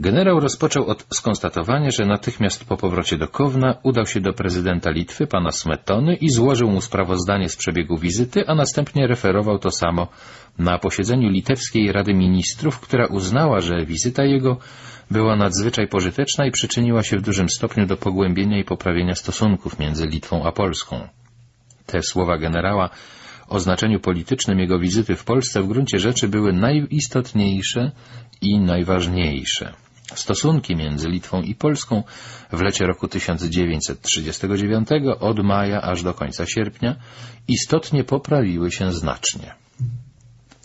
Generał rozpoczął od skonstatowania, że natychmiast po powrocie do Kowna udał się do prezydenta Litwy, pana Smetony i złożył mu sprawozdanie z przebiegu wizyty, a następnie referował to samo na posiedzeniu Litewskiej Rady Ministrów, która uznała, że wizyta jego była nadzwyczaj pożyteczna i przyczyniła się w dużym stopniu do pogłębienia i poprawienia stosunków między Litwą a Polską. Te słowa generała o znaczeniu politycznym jego wizyty w Polsce w gruncie rzeczy były najistotniejsze i najważniejsze. Stosunki między Litwą i Polską w lecie roku 1939 od maja aż do końca sierpnia istotnie poprawiły się znacznie.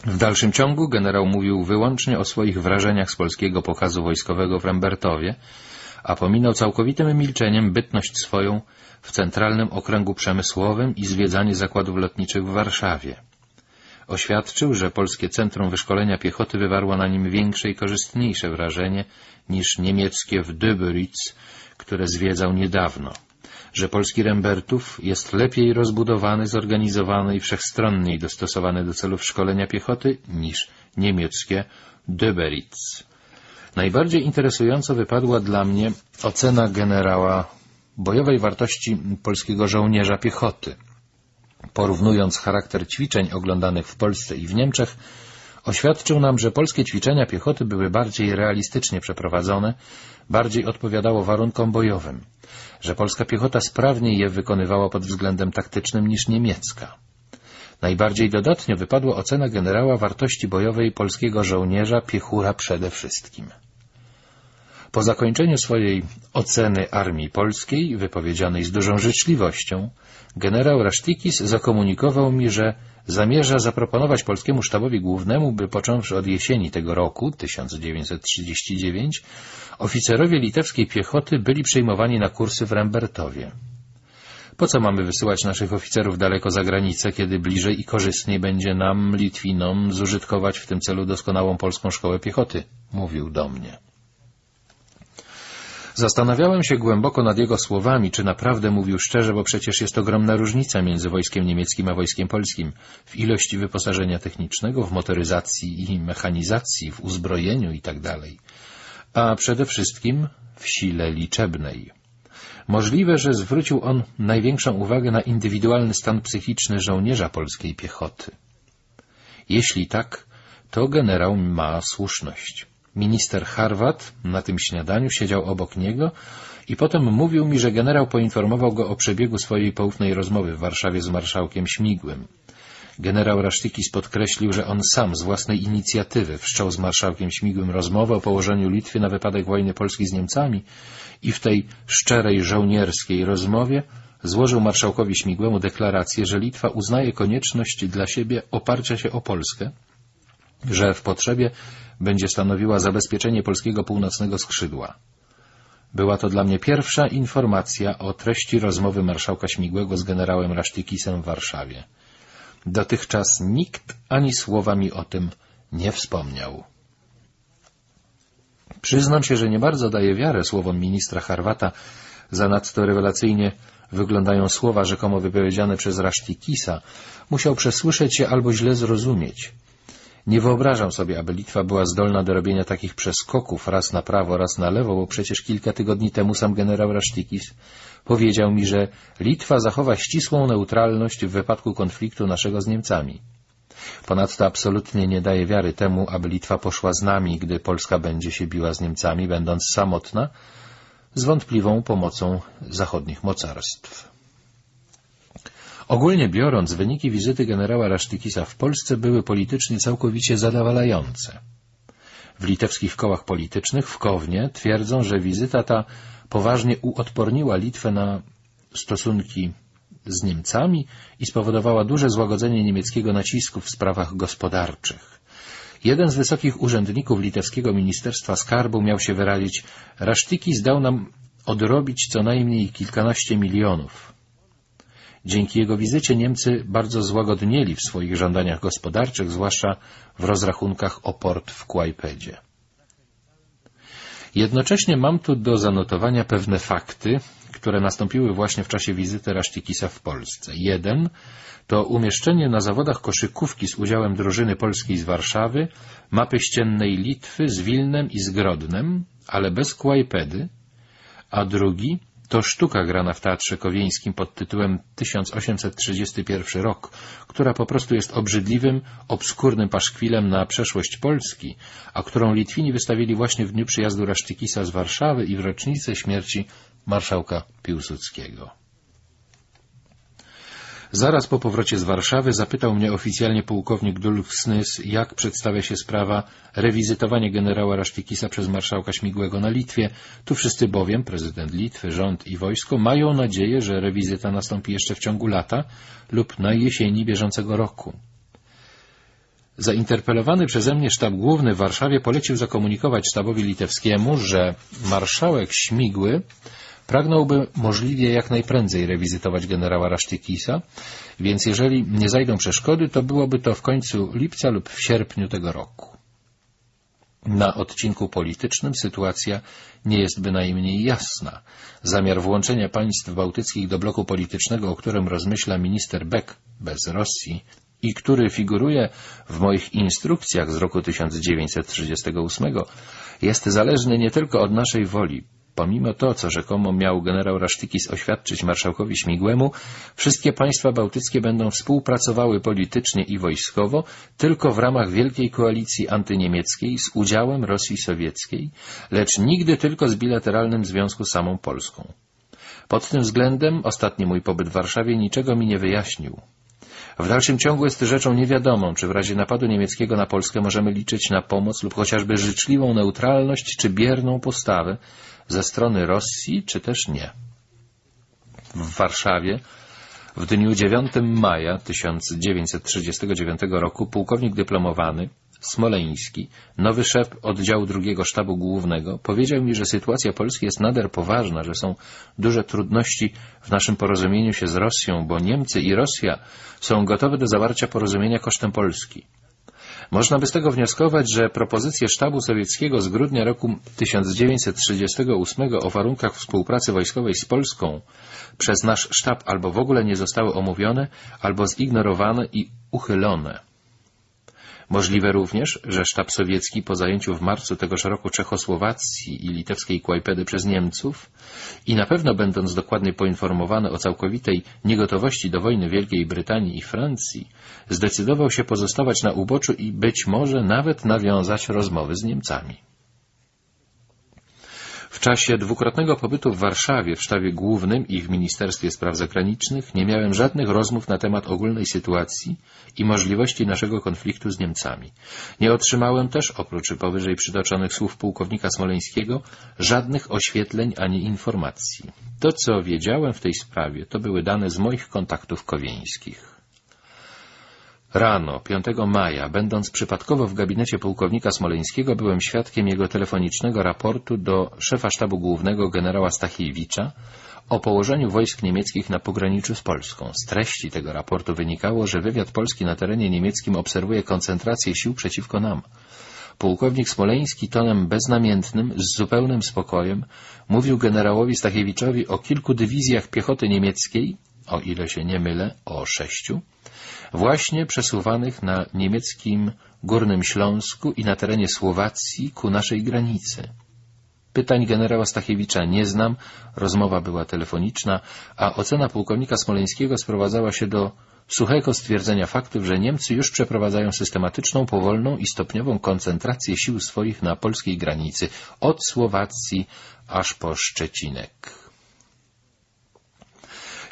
W dalszym ciągu generał mówił wyłącznie o swoich wrażeniach z polskiego pokazu wojskowego w Rembertowie, a pominął całkowitym milczeniem bytność swoją w Centralnym Okręgu Przemysłowym i zwiedzanie zakładów lotniczych w Warszawie. Oświadczył, że polskie Centrum Wyszkolenia Piechoty wywarło na nim większe i korzystniejsze wrażenie niż niemieckie w Döberitz, które zwiedzał niedawno, że polski Rembertów jest lepiej rozbudowany, zorganizowany i wszechstronniej dostosowany do celów szkolenia piechoty niż niemieckie Döberitz. Najbardziej interesująco wypadła dla mnie ocena generała bojowej wartości polskiego żołnierza piechoty. Porównując charakter ćwiczeń oglądanych w Polsce i w Niemczech, oświadczył nam, że polskie ćwiczenia piechoty były bardziej realistycznie przeprowadzone, bardziej odpowiadało warunkom bojowym, że polska piechota sprawniej je wykonywała pod względem taktycznym niż niemiecka. Najbardziej dodatnio wypadła ocena generała wartości bojowej polskiego żołnierza piechura przede wszystkim. Po zakończeniu swojej oceny armii polskiej, wypowiedzianej z dużą życzliwością, generał Rasztikis zakomunikował mi, że zamierza zaproponować polskiemu sztabowi głównemu, by począwszy od jesieni tego roku, 1939, oficerowie litewskiej piechoty byli przyjmowani na kursy w Rembertowie. Po co mamy wysyłać naszych oficerów daleko za granicę, kiedy bliżej i korzystniej będzie nam, Litwinom, zużytkować w tym celu doskonałą polską szkołę piechoty? Mówił do mnie. Zastanawiałem się głęboko nad jego słowami, czy naprawdę mówił szczerze, bo przecież jest ogromna różnica między wojskiem niemieckim a wojskiem polskim w ilości wyposażenia technicznego, w motoryzacji i mechanizacji, w uzbrojeniu itd., tak a przede wszystkim w sile liczebnej. Możliwe, że zwrócił on największą uwagę na indywidualny stan psychiczny żołnierza polskiej piechoty. Jeśli tak, to generał ma słuszność. Minister Harwat na tym śniadaniu siedział obok niego i potem mówił mi, że generał poinformował go o przebiegu swojej poufnej rozmowy w Warszawie z marszałkiem Śmigłym. Generał Rasztykis podkreślił, że on sam z własnej inicjatywy wszczął z marszałkiem Śmigłym rozmowę o położeniu Litwy na wypadek wojny Polski z Niemcami i w tej szczerej, żołnierskiej rozmowie złożył marszałkowi Śmigłemu deklarację, że Litwa uznaje konieczność dla siebie oparcia się o Polskę, że w potrzebie będzie stanowiła zabezpieczenie polskiego północnego skrzydła. Była to dla mnie pierwsza informacja o treści rozmowy marszałka Śmigłego z generałem Rasztykisem w Warszawie. Dotychczas nikt ani słowa mi o tym nie wspomniał. Przyznam się, że nie bardzo daję wiarę słowom ministra Harwata, zanadto rewelacyjnie wyglądają słowa rzekomo wypowiedziane przez Rasztikisa. Musiał przesłyszeć je albo źle zrozumieć. Nie wyobrażam sobie, aby Litwa była zdolna do robienia takich przeskoków raz na prawo, raz na lewo, bo przecież kilka tygodni temu sam generał Rasztikis powiedział mi, że Litwa zachowa ścisłą neutralność w wypadku konfliktu naszego z Niemcami. Ponadto absolutnie nie daje wiary temu, aby Litwa poszła z nami, gdy Polska będzie się biła z Niemcami, będąc samotna, z wątpliwą pomocą zachodnich mocarstw. Ogólnie biorąc, wyniki wizyty generała Rasztykisa w Polsce były politycznie całkowicie zadowalające. W litewskich kołach politycznych w Kownie twierdzą, że wizyta ta poważnie uodporniła Litwę na stosunki z Niemcami i spowodowała duże złagodzenie niemieckiego nacisku w sprawach gospodarczych. Jeden z wysokich urzędników litewskiego Ministerstwa Skarbu miał się wyrazić Rasztykis dał nam odrobić co najmniej kilkanaście milionów. Dzięki jego wizycie Niemcy bardzo złagodnieli w swoich żądaniach gospodarczych, zwłaszcza w rozrachunkach o port w Kłajpedzie. Jednocześnie mam tu do zanotowania pewne fakty, które nastąpiły właśnie w czasie wizyty Rasztikisa w Polsce. Jeden to umieszczenie na zawodach koszykówki z udziałem drużyny polskiej z Warszawy mapy ściennej Litwy z Wilnem i z Grodnem, ale bez Kłajpedy, a drugi to sztuka grana w Teatrze Kowieńskim pod tytułem 1831 rok, która po prostu jest obrzydliwym, obskurnym paszkwilem na przeszłość Polski, a którą Litwini wystawili właśnie w dniu przyjazdu Rasztykisa z Warszawy i w rocznicę śmierci marszałka Piłsudskiego. Zaraz po powrocie z Warszawy zapytał mnie oficjalnie pułkownik Dulksnys, jak przedstawia się sprawa rewizytowania generała Rasztikisa przez marszałka Śmigłego na Litwie. Tu wszyscy bowiem, prezydent Litwy, rząd i wojsko, mają nadzieję, że rewizyta nastąpi jeszcze w ciągu lata lub na jesieni bieżącego roku. Zainterpelowany przeze mnie sztab główny w Warszawie polecił zakomunikować sztabowi litewskiemu, że marszałek Śmigły Pragnąłby możliwie jak najprędzej rewizytować generała Rasztykisa, więc jeżeli nie zajdą przeszkody, to byłoby to w końcu lipca lub w sierpniu tego roku. Na odcinku politycznym sytuacja nie jest bynajmniej jasna. Zamiar włączenia państw bałtyckich do bloku politycznego, o którym rozmyśla minister Beck bez Rosji i który figuruje w moich instrukcjach z roku 1938, jest zależny nie tylko od naszej woli. Pomimo to, co rzekomo miał generał Rasztykis oświadczyć marszałkowi Śmigłemu, wszystkie państwa bałtyckie będą współpracowały politycznie i wojskowo tylko w ramach wielkiej koalicji antyniemieckiej z udziałem Rosji Sowieckiej, lecz nigdy tylko z bilateralnym związku z samą Polską. Pod tym względem ostatni mój pobyt w Warszawie niczego mi nie wyjaśnił. W dalszym ciągu jest rzeczą niewiadomą, czy w razie napadu niemieckiego na Polskę możemy liczyć na pomoc lub chociażby życzliwą neutralność czy bierną postawę ze strony Rosji, czy też nie. W Warszawie w dniu 9 maja 1939 roku pułkownik dyplomowany Smoleński, nowy szef oddziału drugiego sztabu głównego, powiedział mi, że sytuacja Polski jest nader poważna, że są duże trudności w naszym porozumieniu się z Rosją, bo Niemcy i Rosja są gotowe do zawarcia porozumienia kosztem Polski. Można by z tego wnioskować, że propozycje sztabu sowieckiego z grudnia roku 1938 o warunkach współpracy wojskowej z Polską przez nasz sztab albo w ogóle nie zostały omówione, albo zignorowane i uchylone. Możliwe również, że sztab sowiecki po zajęciu w marcu tegoż roku Czechosłowacji i litewskiej Kłajpedy przez Niemców i na pewno będąc dokładnie poinformowany o całkowitej niegotowości do wojny Wielkiej Brytanii i Francji, zdecydował się pozostawać na uboczu i być może nawet nawiązać rozmowy z Niemcami. W czasie dwukrotnego pobytu w Warszawie w sztabie głównym i w Ministerstwie Spraw Zagranicznych nie miałem żadnych rozmów na temat ogólnej sytuacji i możliwości naszego konfliktu z Niemcami. Nie otrzymałem też, oprócz powyżej przytoczonych słów pułkownika Smoleńskiego, żadnych oświetleń ani informacji. To, co wiedziałem w tej sprawie, to były dane z moich kontaktów kowieńskich. Rano, 5 maja, będąc przypadkowo w gabinecie pułkownika Smoleńskiego, byłem świadkiem jego telefonicznego raportu do szefa sztabu głównego generała Stachiewicza o położeniu wojsk niemieckich na pograniczu z Polską. Z treści tego raportu wynikało, że wywiad polski na terenie niemieckim obserwuje koncentrację sił przeciwko nam. Pułkownik Smoleński tonem beznamiętnym, z zupełnym spokojem, mówił generałowi Stachiewiczowi o kilku dywizjach piechoty niemieckiej, o ile się nie mylę, o sześciu, właśnie przesuwanych na niemieckim Górnym Śląsku i na terenie Słowacji ku naszej granicy. Pytań generała Stachiewicza nie znam, rozmowa była telefoniczna, a ocena pułkownika Smoleńskiego sprowadzała się do suchego stwierdzenia faktów, że Niemcy już przeprowadzają systematyczną, powolną i stopniową koncentrację sił swoich na polskiej granicy, od Słowacji aż po Szczecinek.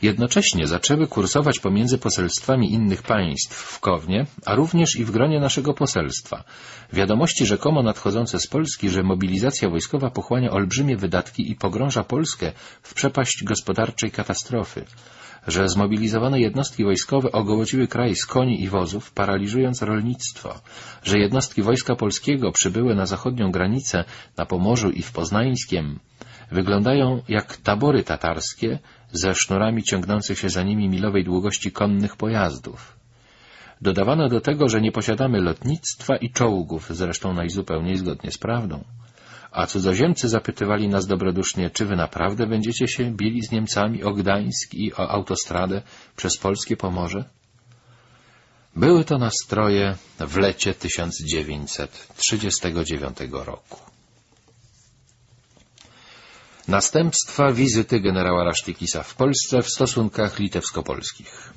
Jednocześnie zaczęły kursować pomiędzy poselstwami innych państw w Kownie, a również i w gronie naszego poselstwa. Wiadomości rzekomo nadchodzące z Polski, że mobilizacja wojskowa pochłania olbrzymie wydatki i pogrąża Polskę w przepaść gospodarczej katastrofy. Że zmobilizowane jednostki wojskowe ogołociły kraj z koni i wozów, paraliżując rolnictwo, że jednostki Wojska Polskiego przybyły na zachodnią granicę, na Pomorzu i w Poznańskiem, wyglądają jak tabory tatarskie ze sznurami ciągnących się za nimi milowej długości konnych pojazdów. Dodawano do tego, że nie posiadamy lotnictwa i czołgów, zresztą najzupełniej zgodnie z prawdą. A cudzoziemcy zapytywali nas dobrodusznie, czy wy naprawdę będziecie się bili z Niemcami o Gdańsk i o autostradę przez polskie Pomorze? Były to nastroje w lecie 1939 roku. Następstwa wizyty generała Rasztykisa w Polsce w stosunkach litewsko-polskich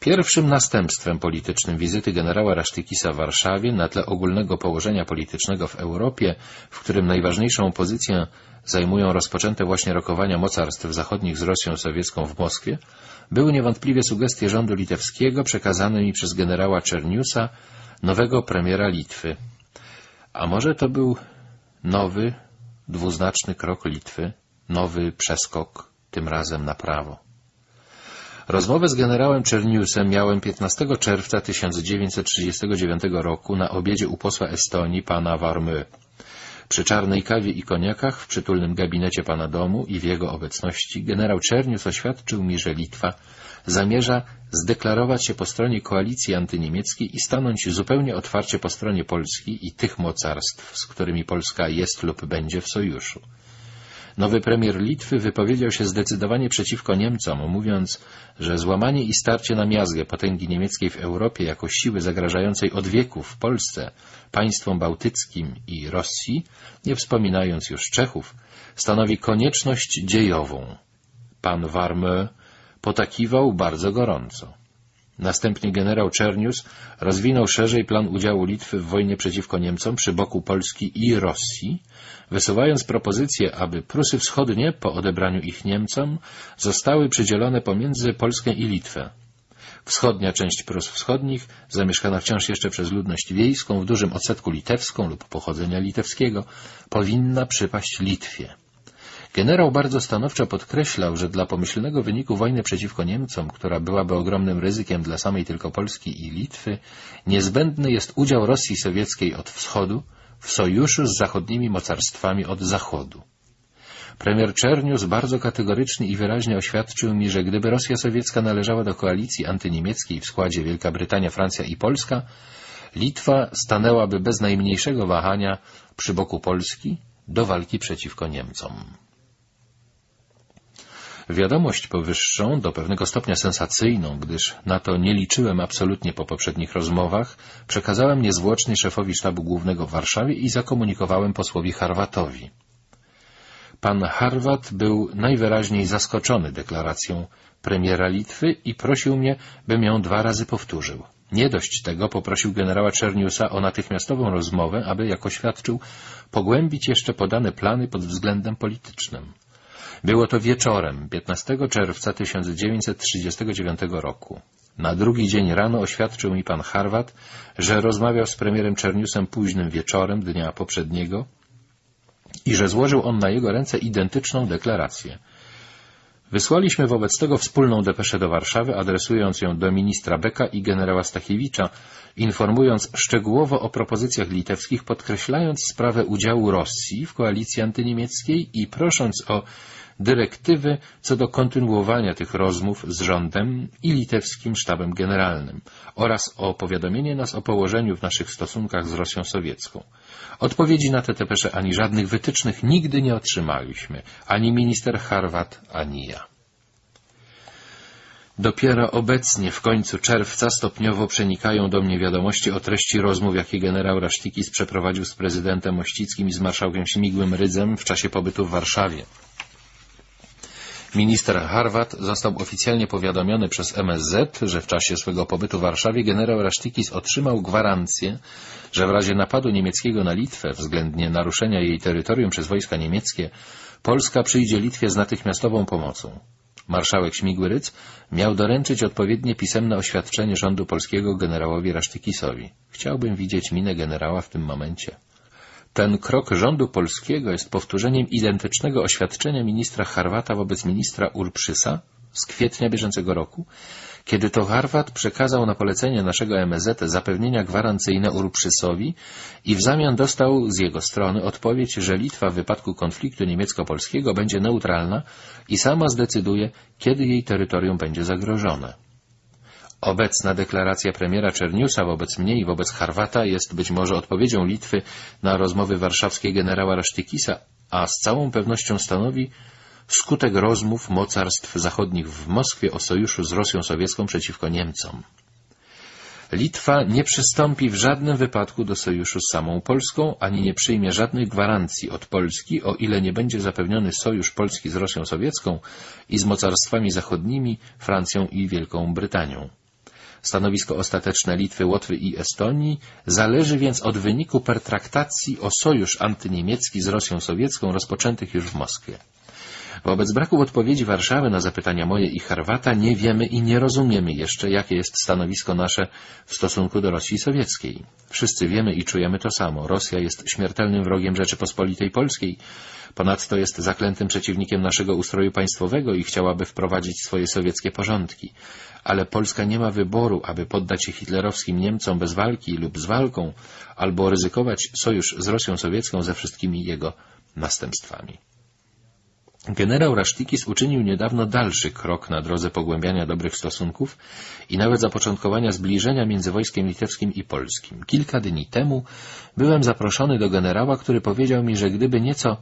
Pierwszym następstwem politycznym wizyty generała Rasztykisa w Warszawie na tle ogólnego położenia politycznego w Europie, w którym najważniejszą pozycję zajmują rozpoczęte właśnie rokowania mocarstw zachodnich z Rosją sowiecką w Moskwie, były niewątpliwie sugestie rządu litewskiego przekazane mi przez generała Czerniusa, nowego premiera Litwy. A może to był nowy, dwuznaczny krok Litwy, nowy przeskok, tym razem na prawo. Rozmowę z generałem Czerniusem miałem 15 czerwca 1939 roku na obiedzie u posła Estonii pana Warmy. Przy czarnej kawie i koniakach w przytulnym gabinecie pana domu i w jego obecności generał Czernius oświadczył mi, że Litwa zamierza zdeklarować się po stronie koalicji antyniemieckiej i stanąć zupełnie otwarcie po stronie Polski i tych mocarstw, z którymi Polska jest lub będzie w sojuszu. Nowy premier Litwy wypowiedział się zdecydowanie przeciwko Niemcom, mówiąc, że złamanie i starcie na miazgę potęgi niemieckiej w Europie jako siły zagrażającej od wieków Polsce, państwom bałtyckim i Rosji, nie wspominając już Czechów, stanowi konieczność dziejową. Pan Warme potakiwał bardzo gorąco. Następnie generał Czernius rozwinął szerzej plan udziału Litwy w wojnie przeciwko Niemcom przy boku Polski i Rosji, wysuwając propozycję, aby Prusy Wschodnie, po odebraniu ich Niemcom, zostały przydzielone pomiędzy Polskę i Litwę. Wschodnia część Prus Wschodnich, zamieszkana wciąż jeszcze przez ludność wiejską, w dużym odsetku litewską lub pochodzenia litewskiego, powinna przypaść Litwie. Generał bardzo stanowczo podkreślał, że dla pomyślnego wyniku wojny przeciwko Niemcom, która byłaby ogromnym ryzykiem dla samej tylko Polski i Litwy, niezbędny jest udział Rosji sowieckiej od wschodu w sojuszu z zachodnimi mocarstwami od zachodu. Premier Czernius bardzo kategorycznie i wyraźnie oświadczył mi, że gdyby Rosja sowiecka należała do koalicji antyniemieckiej w składzie Wielka Brytania, Francja i Polska, Litwa stanęłaby bez najmniejszego wahania przy boku Polski do walki przeciwko Niemcom. Wiadomość powyższą, do pewnego stopnia sensacyjną, gdyż na to nie liczyłem absolutnie po poprzednich rozmowach, przekazałem niezwłocznie szefowi sztabu głównego w Warszawie i zakomunikowałem posłowi Harwatowi. Pan Harwat był najwyraźniej zaskoczony deklaracją premiera Litwy i prosił mnie, bym ją dwa razy powtórzył. Nie dość tego poprosił generała Czerniusa o natychmiastową rozmowę, aby, jak oświadczył, pogłębić jeszcze podane plany pod względem politycznym. Było to wieczorem 15 czerwca 1939 roku. Na drugi dzień rano oświadczył mi pan Harwat, że rozmawiał z premierem Czerniusem późnym wieczorem dnia poprzedniego i że złożył on na jego ręce identyczną deklarację. Wysłaliśmy wobec tego wspólną depeszę do Warszawy, adresując ją do ministra Beka i generała Stachiewicza, informując szczegółowo o propozycjach litewskich, podkreślając sprawę udziału Rosji w koalicji antyniemieckiej i prosząc o dyrektywy co do kontynuowania tych rozmów z rządem i litewskim sztabem generalnym oraz o powiadomienie nas o położeniu w naszych stosunkach z Rosją sowiecką. Odpowiedzi na te tepesze ani żadnych wytycznych nigdy nie otrzymaliśmy, ani minister Harwat, ani ja. Dopiero obecnie, w końcu czerwca, stopniowo przenikają do mnie wiadomości o treści rozmów, jakie generał Rasztikis przeprowadził z prezydentem Mościckim i z marszałkiem Śmigłym Rydzem w czasie pobytu w Warszawie. Minister Harwat został oficjalnie powiadomiony przez MSZ, że w czasie swego pobytu w Warszawie generał Rasztikis otrzymał gwarancję, że w razie napadu niemieckiego na Litwę względnie naruszenia jej terytorium przez wojska niemieckie, Polska przyjdzie Litwie z natychmiastową pomocą. Marszałek Śmigły-Ryc miał doręczyć odpowiednie pisemne oświadczenie rządu polskiego generałowi Rasztykisowi. Chciałbym widzieć minę generała w tym momencie. Ten krok rządu polskiego jest powtórzeniem identycznego oświadczenia ministra Harwata wobec ministra Urprzysa z kwietnia bieżącego roku, kiedy to Harwat przekazał na polecenie naszego MZ zapewnienia gwarancyjne Urprzysowi i w zamian dostał z jego strony odpowiedź, że Litwa w wypadku konfliktu niemiecko-polskiego będzie neutralna i sama zdecyduje, kiedy jej terytorium będzie zagrożone. Obecna deklaracja premiera Czerniusa wobec mnie i wobec Harwata jest być może odpowiedzią Litwy na rozmowy warszawskie generała Rasztykisa, a z całą pewnością stanowi skutek rozmów mocarstw zachodnich w Moskwie o sojuszu z Rosją sowiecką przeciwko Niemcom. Litwa nie przystąpi w żadnym wypadku do sojuszu z samą Polską, ani nie przyjmie żadnych gwarancji od Polski, o ile nie będzie zapewniony sojusz Polski z Rosją Sowiecką i z mocarstwami zachodnimi, Francją i Wielką Brytanią. Stanowisko ostateczne Litwy, Łotwy i Estonii zależy więc od wyniku pertraktacji o sojusz antyniemiecki z Rosją Sowiecką rozpoczętych już w Moskwie. Wobec braku odpowiedzi Warszawy na zapytania moje i Harwata nie wiemy i nie rozumiemy jeszcze, jakie jest stanowisko nasze w stosunku do Rosji Sowieckiej. Wszyscy wiemy i czujemy to samo. Rosja jest śmiertelnym wrogiem Rzeczypospolitej Polskiej, ponadto jest zaklętym przeciwnikiem naszego ustroju państwowego i chciałaby wprowadzić swoje sowieckie porządki. Ale Polska nie ma wyboru, aby poddać się hitlerowskim Niemcom bez walki lub z walką, albo ryzykować sojusz z Rosją Sowiecką ze wszystkimi jego następstwami. Generał Rasztikis uczynił niedawno dalszy krok na drodze pogłębiania dobrych stosunków i nawet zapoczątkowania zbliżenia między wojskiem litewskim i polskim. Kilka dni temu byłem zaproszony do generała, który powiedział mi, że gdyby nieco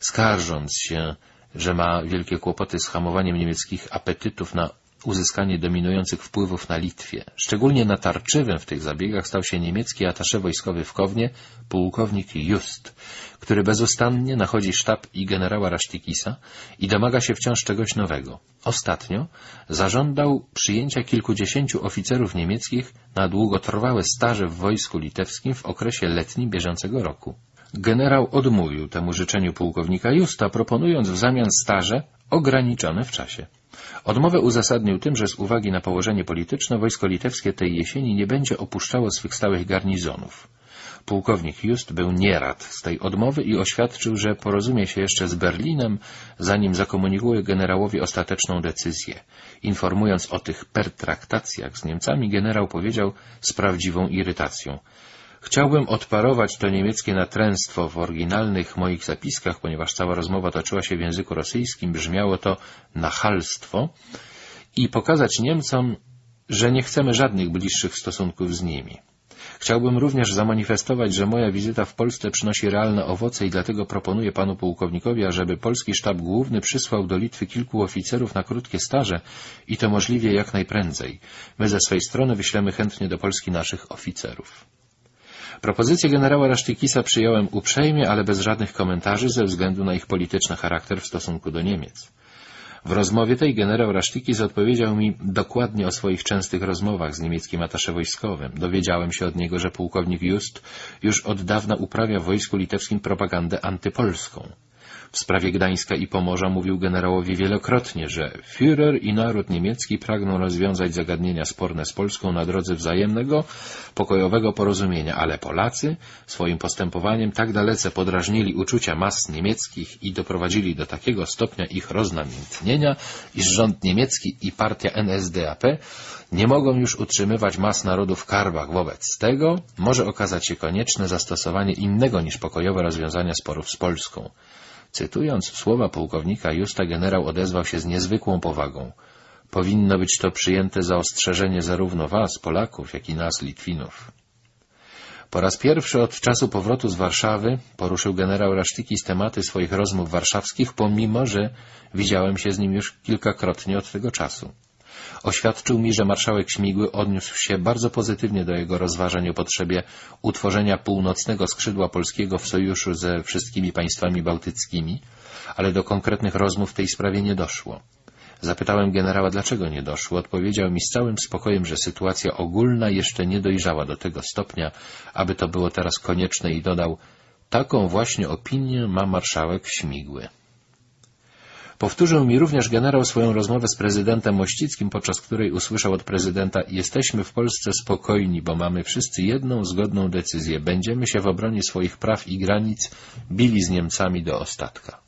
skarżąc się, że ma wielkie kłopoty z hamowaniem niemieckich apetytów na uzyskanie dominujących wpływów na Litwie. Szczególnie natarczywym w tych zabiegach stał się niemiecki atasze wojskowy w Kownie, pułkownik Just, który bezustannie nachodzi sztab i generała Rasztikisa i domaga się wciąż czegoś nowego. Ostatnio zażądał przyjęcia kilkudziesięciu oficerów niemieckich na długotrwałe staże w wojsku litewskim w okresie letnim bieżącego roku. Generał odmówił temu życzeniu pułkownika Justa, proponując w zamian staże ograniczone w czasie. Odmowę uzasadnił tym, że z uwagi na położenie polityczne wojsko litewskie tej jesieni nie będzie opuszczało swych stałych garnizonów. Pułkownik Just był nierad z tej odmowy i oświadczył, że porozumie się jeszcze z Berlinem, zanim zakomunikuje generałowi ostateczną decyzję. Informując o tych pertraktacjach z Niemcami, generał powiedział z prawdziwą irytacją — Chciałbym odparować to niemieckie natręctwo w oryginalnych moich zapiskach, ponieważ cała rozmowa toczyła się w języku rosyjskim, brzmiało to nachalstwo i pokazać Niemcom, że nie chcemy żadnych bliższych stosunków z nimi. Chciałbym również zamanifestować, że moja wizyta w Polsce przynosi realne owoce i dlatego proponuję panu pułkownikowi, ażeby polski sztab główny przysłał do Litwy kilku oficerów na krótkie staże i to możliwie jak najprędzej. My ze swej strony wyślemy chętnie do Polski naszych oficerów. Propozycję generała Rasztykisa przyjąłem uprzejmie, ale bez żadnych komentarzy ze względu na ich polityczny charakter w stosunku do Niemiec. W rozmowie tej generał Rasztykis odpowiedział mi dokładnie o swoich częstych rozmowach z niemieckim atasze wojskowym. Dowiedziałem się od niego, że pułkownik Just już od dawna uprawia w wojsku litewskim propagandę antypolską. W sprawie Gdańska i Pomorza mówił generałowi wielokrotnie, że Führer i naród niemiecki pragną rozwiązać zagadnienia sporne z Polską na drodze wzajemnego, pokojowego porozumienia, ale Polacy swoim postępowaniem tak dalece podrażnili uczucia mas niemieckich i doprowadzili do takiego stopnia ich roznamiętnienia, iż rząd niemiecki i partia NSDAP nie mogą już utrzymywać mas narodów w karbach. Wobec tego może okazać się konieczne zastosowanie innego niż pokojowe rozwiązania sporów z Polską. Cytując słowa pułkownika Justa, generał odezwał się z niezwykłą powagą. Powinno być to przyjęte za ostrzeżenie zarówno was, Polaków, jak i nas, Litwinów. Po raz pierwszy od czasu powrotu z Warszawy poruszył generał Rasztyki z tematy swoich rozmów warszawskich, pomimo że widziałem się z nim już kilkakrotnie od tego czasu. Oświadczył mi, że marszałek Śmigły odniósł się bardzo pozytywnie do jego rozważań o potrzebie utworzenia północnego skrzydła polskiego w sojuszu ze wszystkimi państwami bałtyckimi, ale do konkretnych rozmów w tej sprawie nie doszło. Zapytałem generała, dlaczego nie doszło. Odpowiedział mi z całym spokojem, że sytuacja ogólna jeszcze nie dojrzała do tego stopnia, aby to było teraz konieczne i dodał, taką właśnie opinię ma marszałek Śmigły. Powtórzył mi również generał swoją rozmowę z prezydentem Mościckim, podczas której usłyszał od prezydenta Jesteśmy w Polsce spokojni, bo mamy wszyscy jedną zgodną decyzję. Będziemy się w obronie swoich praw i granic bili z Niemcami do ostatka.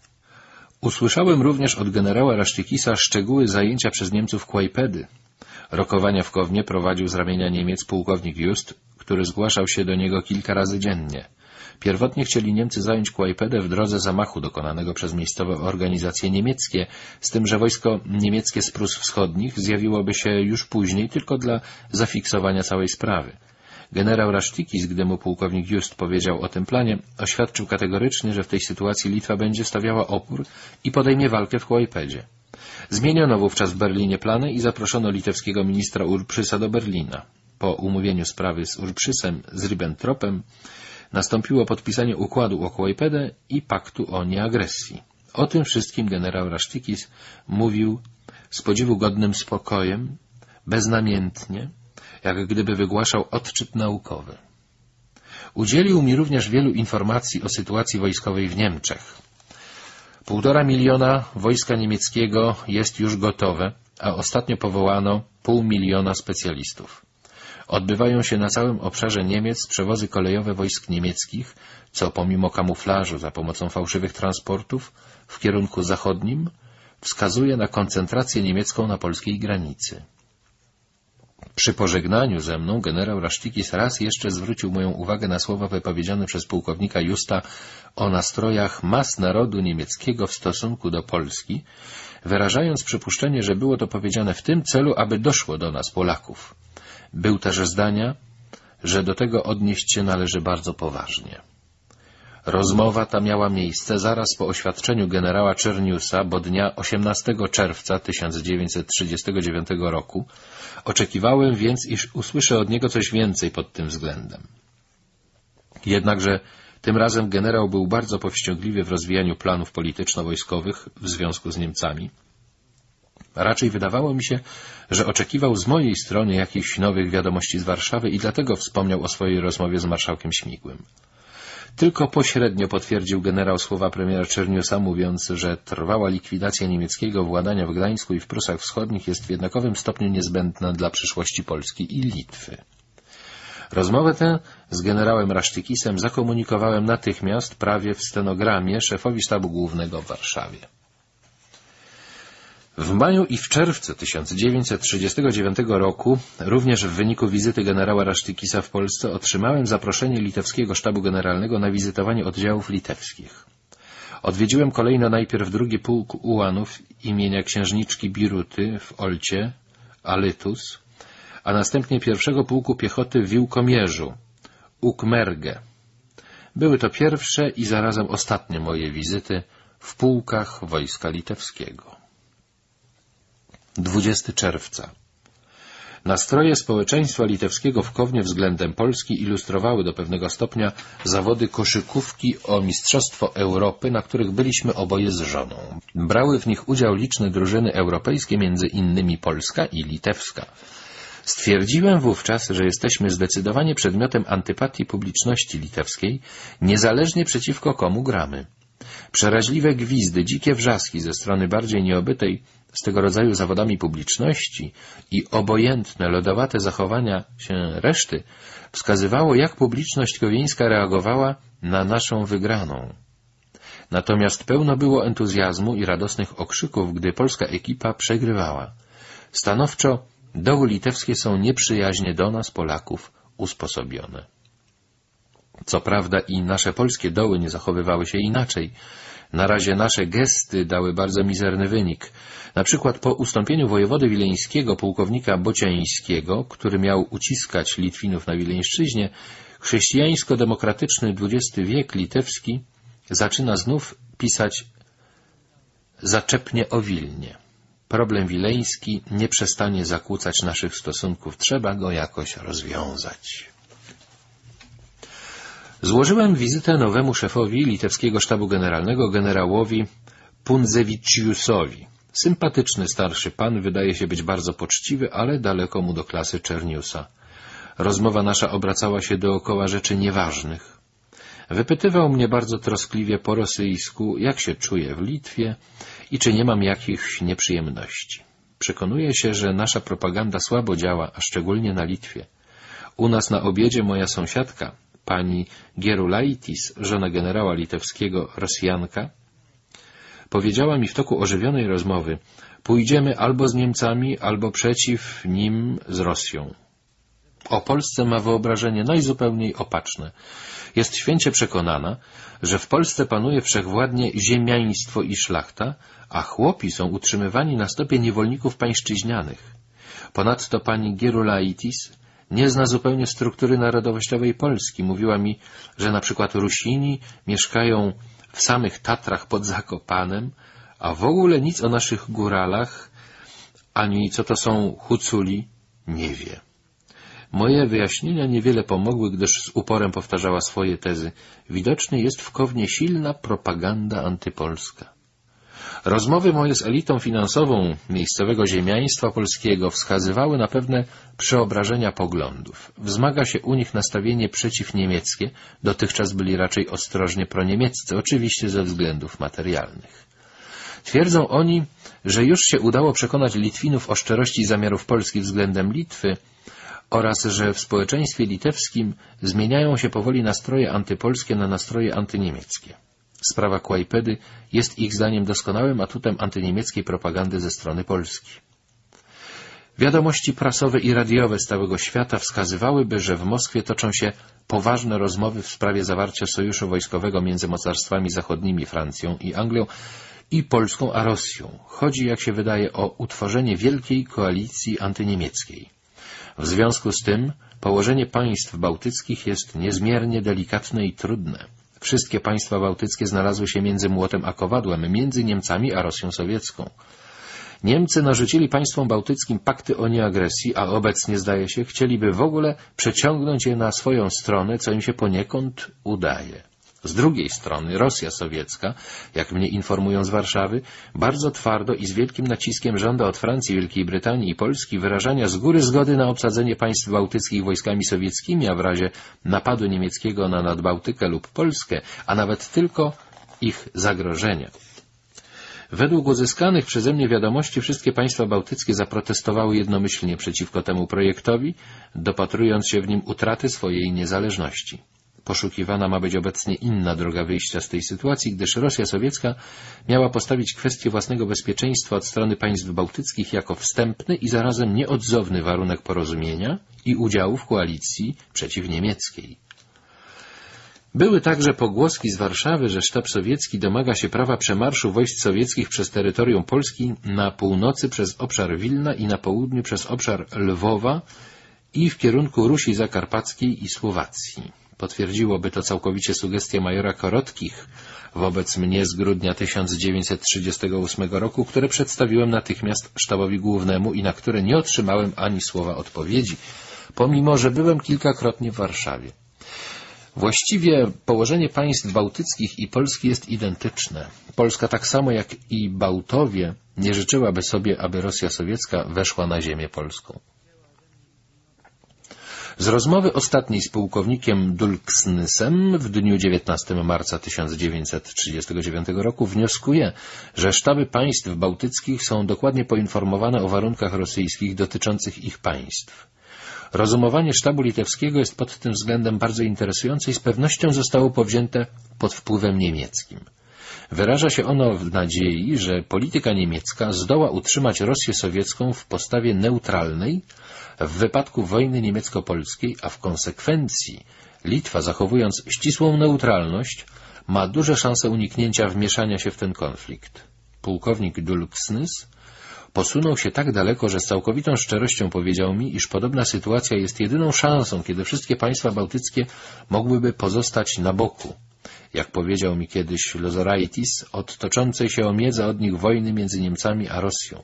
Usłyszałem również od generała Rasztykisa szczegóły zajęcia przez Niemców Kłajpedy. Rokowania w Kownie prowadził z ramienia Niemiec pułkownik Just, który zgłaszał się do niego kilka razy dziennie. Pierwotnie chcieli Niemcy zająć Kłajpedę w drodze zamachu dokonanego przez miejscowe organizacje niemieckie, z tym, że wojsko niemieckie z Prus Wschodnich zjawiłoby się już później tylko dla zafiksowania całej sprawy. Generał Rasztikis, gdy mu pułkownik Just powiedział o tym planie, oświadczył kategorycznie, że w tej sytuacji Litwa będzie stawiała opór i podejmie walkę w Kłajpedzie. Zmieniono wówczas w Berlinie plany i zaproszono litewskiego ministra Urprzysa do Berlina. po umówieniu sprawy z Urprzysem, z Ribbentropem, nastąpiło podpisanie układu o Kłajpedę i paktu o nieagresji. O tym wszystkim generał Rasztykis mówił z podziwu godnym spokojem, beznamiętnie, jak gdyby wygłaszał odczyt naukowy. Udzielił mi również wielu informacji o sytuacji wojskowej w Niemczech. Półtora miliona wojska niemieckiego jest już gotowe, a ostatnio powołano pół miliona specjalistów. Odbywają się na całym obszarze Niemiec przewozy kolejowe wojsk niemieckich, co pomimo kamuflażu za pomocą fałszywych transportów w kierunku zachodnim wskazuje na koncentrację niemiecką na polskiej granicy. Przy pożegnaniu ze mną generał Rasztikis raz jeszcze zwrócił moją uwagę na słowa wypowiedziane przez pułkownika Justa o nastrojach mas narodu niemieckiego w stosunku do Polski, wyrażając przypuszczenie, że było to powiedziane w tym celu, aby doszło do nas, Polaków. Był też zdania, że do tego odnieść się należy bardzo poważnie. Rozmowa ta miała miejsce zaraz po oświadczeniu generała Czerniusa, bo dnia 18 czerwca 1939 roku oczekiwałem więc, iż usłyszę od niego coś więcej pod tym względem. Jednakże tym razem generał był bardzo powściągliwy w rozwijaniu planów polityczno-wojskowych w związku z Niemcami. Raczej wydawało mi się, że oczekiwał z mojej strony jakichś nowych wiadomości z Warszawy i dlatego wspomniał o swojej rozmowie z marszałkiem Śmigłym. Tylko pośrednio potwierdził generał słowa premiera Czerniusa, mówiąc, że trwała likwidacja niemieckiego władania w Gdańsku i w Prusach Wschodnich jest w jednakowym stopniu niezbędna dla przyszłości Polski i Litwy. Rozmowę tę z generałem Rasztykisem zakomunikowałem natychmiast, prawie w stenogramie, szefowi sztabu głównego w Warszawie. W maju i w czerwcu 1939 roku, również w wyniku wizyty generała Rasztykisa w Polsce, otrzymałem zaproszenie litewskiego sztabu generalnego na wizytowanie oddziałów litewskich. Odwiedziłem kolejno najpierw drugi pułk ułanów imienia księżniczki Biruty w Olcie, Alytus, a następnie pierwszego pułku piechoty w Wiłkomierzu, Ukmerge. Były to pierwsze i zarazem ostatnie moje wizyty w pułkach wojska litewskiego. 20 czerwca. Nastroje społeczeństwa litewskiego w Kownie względem Polski ilustrowały do pewnego stopnia zawody koszykówki o Mistrzostwo Europy, na których byliśmy oboje z żoną. Brały w nich udział liczne drużyny europejskie, między innymi Polska i Litewska. Stwierdziłem wówczas, że jesteśmy zdecydowanie przedmiotem antypatii publiczności litewskiej, niezależnie przeciwko komu gramy. Przeraźliwe gwizdy, dzikie wrzaski ze strony bardziej nieobytej z tego rodzaju zawodami publiczności i obojętne, lodowate zachowania się reszty wskazywało, jak publiczność kowieńska reagowała na naszą wygraną. Natomiast pełno było entuzjazmu i radosnych okrzyków, gdy polska ekipa przegrywała. Stanowczo doły litewskie są nieprzyjaźnie do nas, Polaków, usposobione. Co prawda i nasze polskie doły nie zachowywały się inaczej. Na razie nasze gesty dały bardzo mizerny wynik. Na przykład po ustąpieniu wojewody wileńskiego pułkownika Bociańskiego, który miał uciskać Litwinów na Wileńszczyźnie, chrześcijańsko-demokratyczny XX wiek litewski zaczyna znów pisać zaczepnie o Wilnie. Problem wileński nie przestanie zakłócać naszych stosunków. Trzeba go jakoś rozwiązać. Złożyłem wizytę nowemu szefowi litewskiego sztabu generalnego, generałowi Pundzewiciusowi. Sympatyczny starszy pan, wydaje się być bardzo poczciwy, ale daleko mu do klasy Czerniusa. Rozmowa nasza obracała się dookoła rzeczy nieważnych. Wypytywał mnie bardzo troskliwie po rosyjsku, jak się czuję w Litwie i czy nie mam jakichś nieprzyjemności. Przekonuję się, że nasza propaganda słabo działa, a szczególnie na Litwie. U nas na obiedzie moja sąsiadka, pani Gerulaitis, żona generała litewskiego Rosjanka, powiedziała mi w toku ożywionej rozmowy pójdziemy albo z Niemcami, albo przeciw nim z Rosją. O Polsce ma wyobrażenie najzupełniej opaczne. Jest święcie przekonana, że w Polsce panuje wszechwładnie ziemiaństwo i szlachta, a chłopi są utrzymywani na stopie niewolników pańszczyźnianych. Ponadto pani Gerulaitis nie zna zupełnie struktury narodowościowej Polski. Mówiła mi, że na przykład Rusini mieszkają w samych Tatrach pod Zakopanem, a w ogóle nic o naszych góralach, ani co to są Huculi, nie wie. Moje wyjaśnienia niewiele pomogły, gdyż z uporem powtarzała swoje tezy. Widocznie jest w Kownie silna propaganda antypolska. Rozmowy moje z elitą finansową miejscowego ziemiaństwa polskiego wskazywały na pewne przeobrażenia poglądów. Wzmaga się u nich nastawienie przeciwniemieckie, dotychczas byli raczej ostrożnie proniemieccy, oczywiście ze względów materialnych. Twierdzą oni, że już się udało przekonać Litwinów o szczerości zamiarów Polski względem Litwy oraz że w społeczeństwie litewskim zmieniają się powoli nastroje antypolskie na nastroje antyniemieckie. Sprawa Kłajpedy jest ich zdaniem doskonałym atutem antyniemieckiej propagandy ze strony Polski. Wiadomości prasowe i radiowe z całego świata wskazywałyby, że w Moskwie toczą się poważne rozmowy w sprawie zawarcia sojuszu wojskowego między mocarstwami zachodnimi Francją i Anglią i Polską a Rosją. Chodzi, jak się wydaje, o utworzenie wielkiej koalicji antyniemieckiej. W związku z tym położenie państw bałtyckich jest niezmiernie delikatne i trudne. Wszystkie państwa bałtyckie znalazły się między młotem a kowadłem, między Niemcami a Rosją sowiecką. Niemcy narzucili państwom bałtyckim pakty o nieagresji, a obecnie, zdaje się, chcieliby w ogóle przeciągnąć je na swoją stronę, co im się poniekąd udaje. Z drugiej strony Rosja sowiecka, jak mnie informują z Warszawy, bardzo twardo i z wielkim naciskiem żąda od Francji, Wielkiej Brytanii i Polski wyrażania z góry zgody na obsadzenie państw bałtyckich wojskami sowieckimi, a w razie napadu niemieckiego na Nadbałtykę lub Polskę, a nawet tylko ich zagrożenia. Według uzyskanych przeze mnie wiadomości wszystkie państwa bałtyckie zaprotestowały jednomyślnie przeciwko temu projektowi, dopatrując się w nim utraty swojej niezależności. Poszukiwana ma być obecnie inna droga wyjścia z tej sytuacji, gdyż Rosja sowiecka miała postawić kwestię własnego bezpieczeństwa od strony państw bałtyckich jako wstępny i zarazem nieodzowny warunek porozumienia i udziału w koalicji przeciwniemieckiej. Były także pogłoski z Warszawy, że sztab sowiecki domaga się prawa przemarszu wojsk sowieckich przez terytorium Polski na północy przez obszar Wilna i na południu przez obszar Lwowa i w kierunku Rusi Zakarpackiej i Słowacji. Potwierdziłoby to całkowicie sugestie majora Korotkich wobec mnie z grudnia 1938 roku, które przedstawiłem natychmiast sztabowi głównemu i na które nie otrzymałem ani słowa odpowiedzi, pomimo że byłem kilkakrotnie w Warszawie. Właściwie położenie państw bałtyckich i Polski jest identyczne. Polska tak samo jak i Bałtowie nie życzyłaby sobie, aby Rosja sowiecka weszła na ziemię polską. Z rozmowy ostatniej z pułkownikiem Dulksnysem w dniu 19 marca 1939 roku wnioskuję, że sztaby państw bałtyckich są dokładnie poinformowane o warunkach rosyjskich dotyczących ich państw. Rozumowanie sztabu litewskiego jest pod tym względem bardzo interesujące i z pewnością zostało powzięte pod wpływem niemieckim. Wyraża się ono w nadziei, że polityka niemiecka zdoła utrzymać Rosję sowiecką w postawie neutralnej w wypadku wojny niemiecko-polskiej, a w konsekwencji Litwa, zachowując ścisłą neutralność, ma duże szanse uniknięcia wmieszania się w ten konflikt. Pułkownik Dulksnys posunął się tak daleko, że z całkowitą szczerością powiedział mi, iż podobna sytuacja jest jedyną szansą, kiedy wszystkie państwa bałtyckie mogłyby pozostać na boku jak powiedział mi kiedyś Lozoraitis, od toczącej się o miedza od nich wojny między Niemcami a Rosją.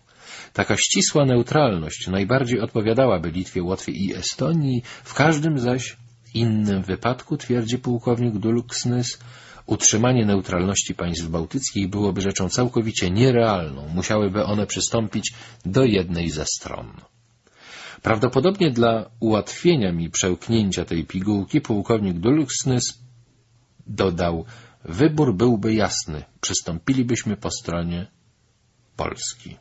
Taka ścisła neutralność najbardziej odpowiadałaby Litwie, Łotwie i Estonii, w każdym zaś innym wypadku, twierdzi pułkownik Dulksnys, utrzymanie neutralności państw bałtyckich byłoby rzeczą całkowicie nierealną. Musiałyby one przystąpić do jednej ze stron. Prawdopodobnie dla ułatwienia mi przełknięcia tej pigułki pułkownik Dulksnys Dodał, wybór byłby jasny, przystąpilibyśmy po stronie Polski.